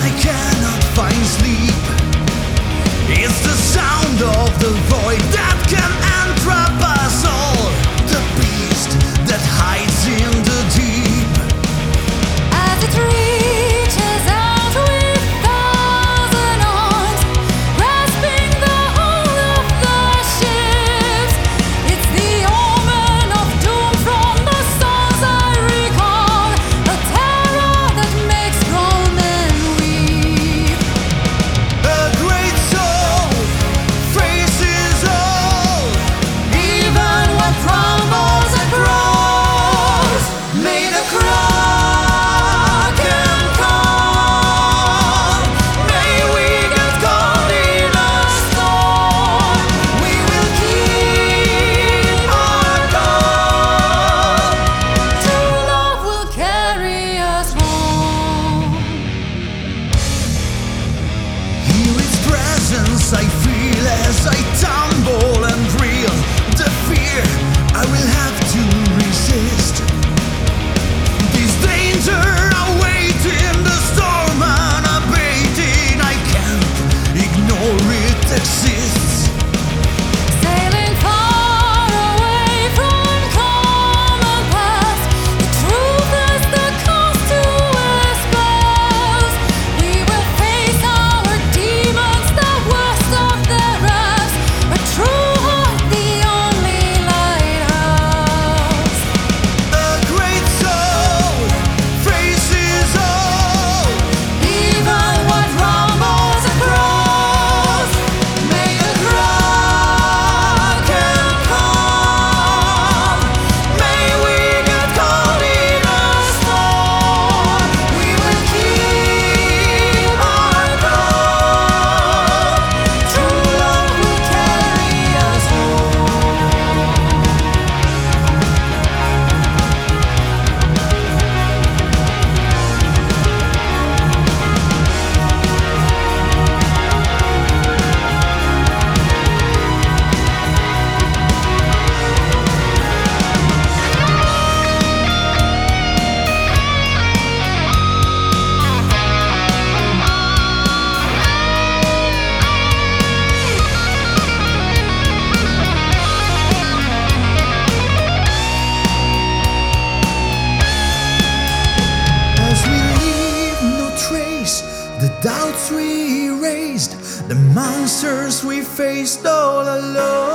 I cannot find sleep. It's the sound of the as I tumble doubts we erased, the monsters we faced all alone.